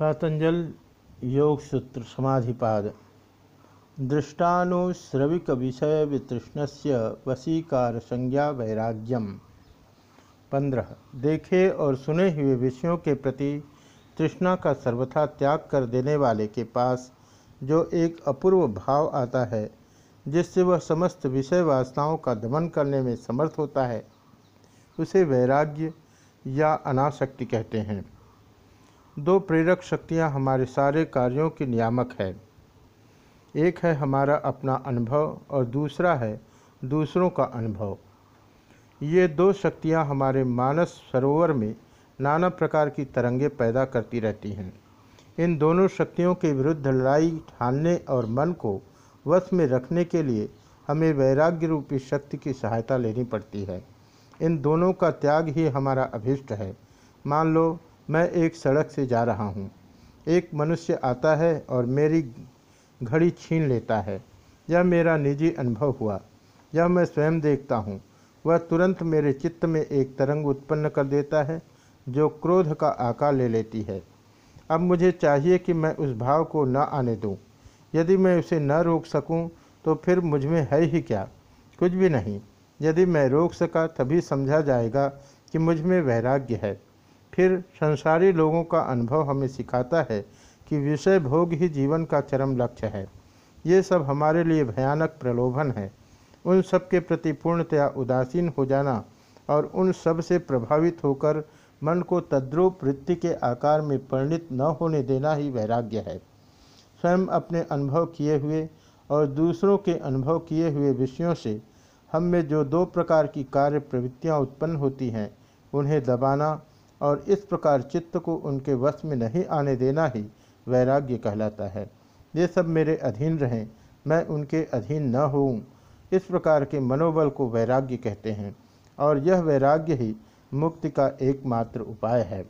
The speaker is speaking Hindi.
पातंजल योग सूत्र समाधिपाद। दृष्टानुश्रविक विषय वितृष्ण से वशीकार संज्ञा वैराग्यम। पंद्रह, देखे और सुने हुए विषयों के प्रति तृष्णा का सर्वथा त्याग कर देने वाले के पास जो एक अपूर्व भाव आता है, जिससे वह समस्त विषय वासनाओं का दमन करने में समर्थ होता है, उसे वैराग्य या अनासक्ति कहते हैं। दो प्रेरक शक्तियाँ हमारे सारे कार्यों की नियामक है। एक है हमारा अपना अनुभव और दूसरा है दूसरों का अनुभव। ये दो शक्तियाँ हमारे मानस सरोवर में नाना प्रकार की तरंगे पैदा करती रहती हैं। इन दोनों शक्तियों के विरुद्ध लड़ाई ठानने और मन को वश में रखने के लिए हमें वैराग्य रूपी शक्ति की सहायता लेनी पड़ती है। इन दोनों का त्याग ही हमारा अभिष्ट है। मान लो मैं एक सड़क से जा रहा हूँ। एक मनुष्य आता है और मेरी घड़ी छीन लेता है। यह मेरा निजी अनुभव हुआ। यह मैं स्वयं देखता हूँ। वह तुरंत मेरे चित्त में एक तरंग उत्पन्न कर देता है, जो क्रोध का आकार ले लेती है। अब मुझे चाहिए कि मैं उस भाव को न आने दूँ। यदि मैं उसे न रोक सकूँ तो फिर मुझमें है ही क्या? कुछ भी नहीं। यदि मैं रोक सका, तभी समझा जाएगा कि मुझमें वैराग्य है। फिर संसारी लोगों का अनुभव हमें सिखाता है कि विषय भोग ही जीवन का चरम लक्ष्य है। ये सब हमारे लिए भयानक प्रलोभन है। उन सब के प्रति पूर्णतया उदासीन हो जाना और उन सबसे प्रभावित होकर मन को तद्रूप वृत्ति के आकार में परिणित न होने देना ही वैराग्य है। स्वयं अपने अनुभव किए हुए और दूसरों के अनुभव किए हुए विषयों से हम में जो दो प्रकार की कार्य प्रवृत्तियाँ उत्पन्न होती हैं, उन्हें दबाना और इस प्रकार चित्त को उनके वश में नहीं आने देना ही वैराग्य कहलाता है। ये सब मेरे अधीन रहें, मैं उनके अधीन न हों इस प्रकार के मनोबल को वैराग्य कहते हैं, और यह वैराग्य ही मुक्ति का एकमात्र उपाय है।